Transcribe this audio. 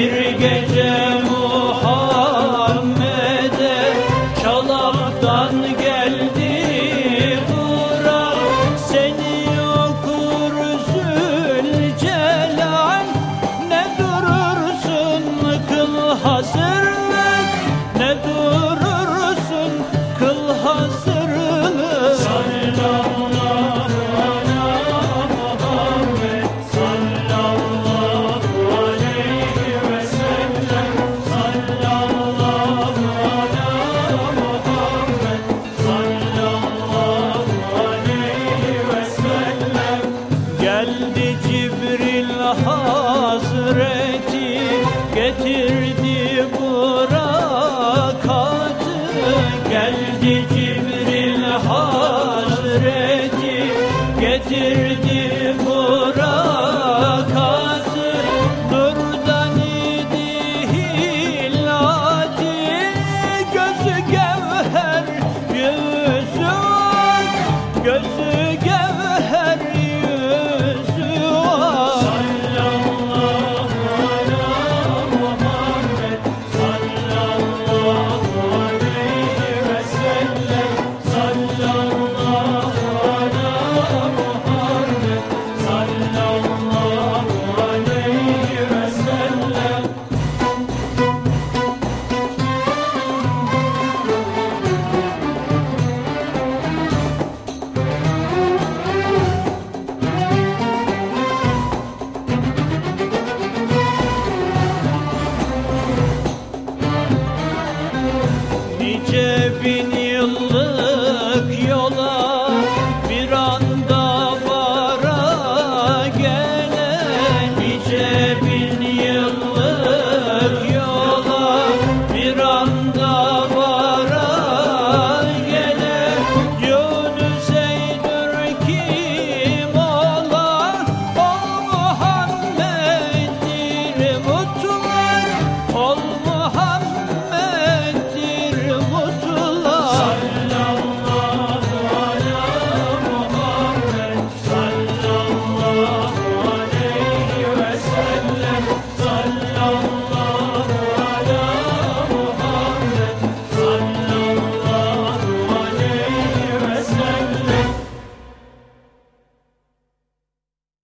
Bir gece Muhammed'e çalaptan geldi Cibril Hazreti getirdi burakatı Geldi Cibril Hazreti getirdi burakatı Nurdan idi hilati gözü gevher yüzü gözü